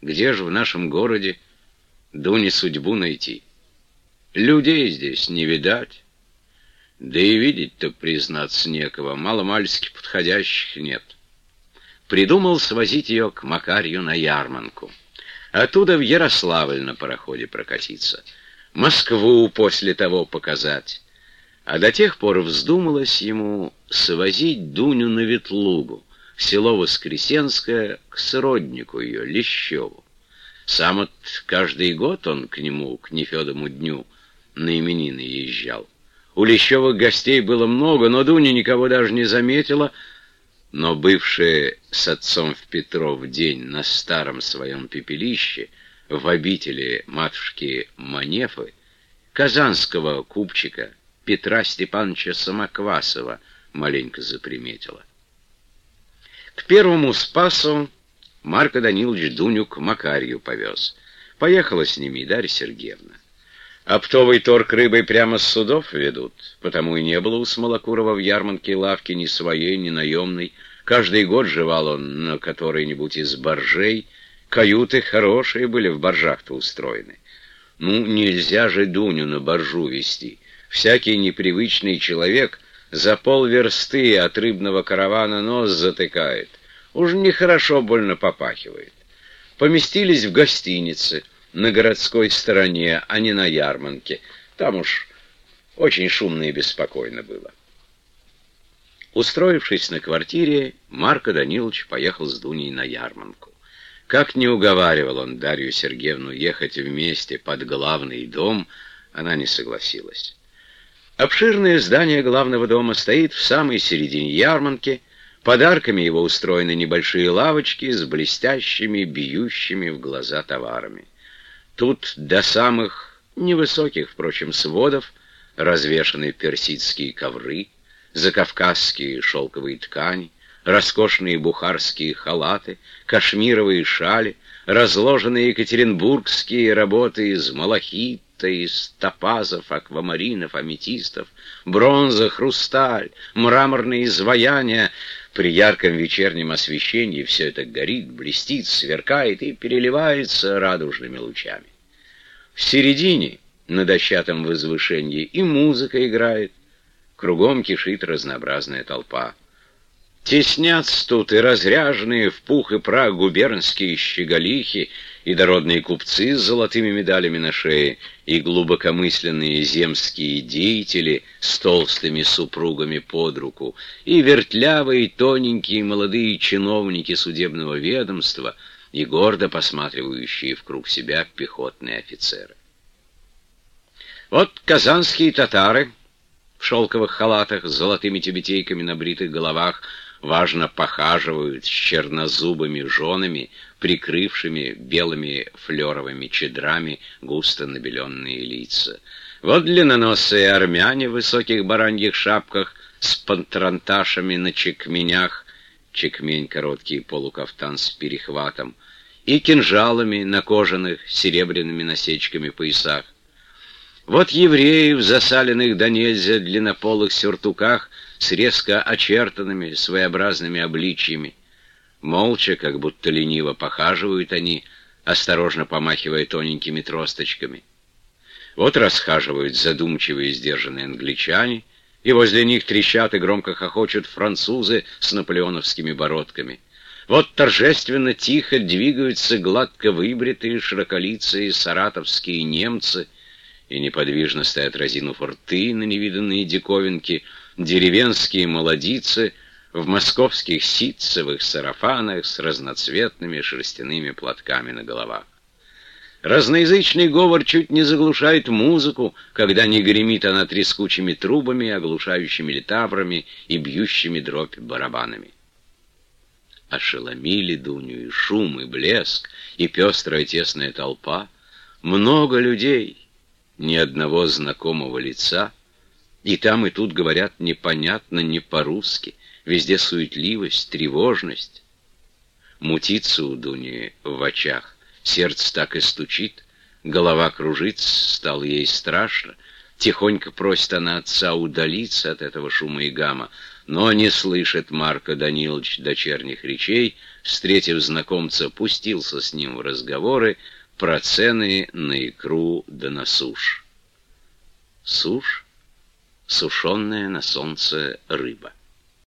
Где же в нашем городе Дуне судьбу найти? Людей здесь не видать. Да и видеть-то, признаться, некого, мало-мальски подходящих нет. Придумал свозить ее к Макарью на ярманку. Оттуда в Ярославль на пароходе прокатиться. Москву после того показать. А до тех пор вздумалось ему свозить Дуню на Ветлугу, в село Воскресенское, к сроднику ее, Лещеву. Сам от каждый год он к нему, к Нефедому дню, на именины езжал. У Лещевых гостей было много, но Дуня никого даже не заметила, но бывшая с отцом в Петров день на старом своем пепелище в обители матушки Манефы, казанского купчика Петра Степановича Самоквасова маленько заприметила. К первому Спасу Марко Данилович Дуню к Макарью повез. Поехала с ними и Дарья Сергеевна. Оптовый торг рыбой прямо с судов ведут, потому и не было у Смолокурова в ярмарке лавки ни своей, ни наемной. Каждый год жевал он на которой-нибудь из боржей. Каюты хорошие были в боржах-то устроены. Ну, нельзя же Дуню на боржу вести. Всякий непривычный человек за полверсты от рыбного каравана нос затыкает. Уж нехорошо больно попахивает. Поместились в гостинице на городской стороне, а не на ярмарке. Там уж очень шумно и беспокойно было. Устроившись на квартире, Марко Данилович поехал с Дуней на ярмарку. Как не уговаривал он Дарью Сергеевну ехать вместе под главный дом, она не согласилась. Обширное здание главного дома стоит в самой середине ярмарки. Подарками его устроены небольшие лавочки с блестящими, бьющими в глаза товарами. Тут до самых невысоких, впрочем, сводов развешаны персидские ковры, закавказские шелковые ткани, роскошные бухарские халаты, кашмировые шали, разложенные екатеринбургские работы из малахит, золота, из топазов, аквамаринов, аметистов, бронза, хрусталь, мраморные изваяния. При ярком вечернем освещении все это горит, блестит, сверкает и переливается радужными лучами. В середине, на дощатом возвышении, и музыка играет, кругом кишит разнообразная толпа. Теснятся тут и разряженные в пух и прах губернские щеголихи, и дородные купцы с золотыми медалями на шее, и глубокомысленные земские деятели с толстыми супругами под руку, и вертлявые тоненькие молодые чиновники судебного ведомства, и гордо посматривающие в себя пехотные офицеры. Вот казанские татары в шелковых халатах с золотыми тюбетейками на бритых головах важно похаживают с чернозубыми женами, прикрывшими белыми флеровыми чедрами густо набеленные лица. Вот длинноносые армяне в высоких бараньих шапках с пантранташами на чекменях, чекмень — короткий полукафтан с перехватом, и кинжалами на кожаных серебряными насечками поясах. Вот евреи в засаленных до нельзя длиннополых сюртуках с резко очертанными своеобразными обличьями. Молча, как будто лениво похаживают они, осторожно помахивая тоненькими тросточками. Вот расхаживают задумчивые сдержанные англичане, и возле них трещат и громко хохочут французы с наполеоновскими бородками. Вот торжественно тихо двигаются гладко выбритые широколицые саратовские немцы — и неподвижно стоят разинув рты на невиданные диковинки, деревенские молодицы в московских ситцевых сарафанах с разноцветными шерстяными платками на головах. Разноязычный говор чуть не заглушает музыку, когда не гремит она трескучими трубами, оглушающими литаврами и бьющими дробь барабанами. Ошеломили Дуню и шум, и блеск, и пестрая тесная толпа. Много людей — ни одного знакомого лица, и там и тут говорят непонятно, не по-русски, везде суетливость, тревожность. Мутится у Дуни в очах, сердце так и стучит, голова кружится, стало ей страшно, Тихонько просит она отца удалиться от этого шума и гамма, но не слышит Марко Данилович дочерних речей, встретив знакомца, пустился с ним в разговоры про цены на икру да на сушь. Сушь — сушеная на солнце рыба.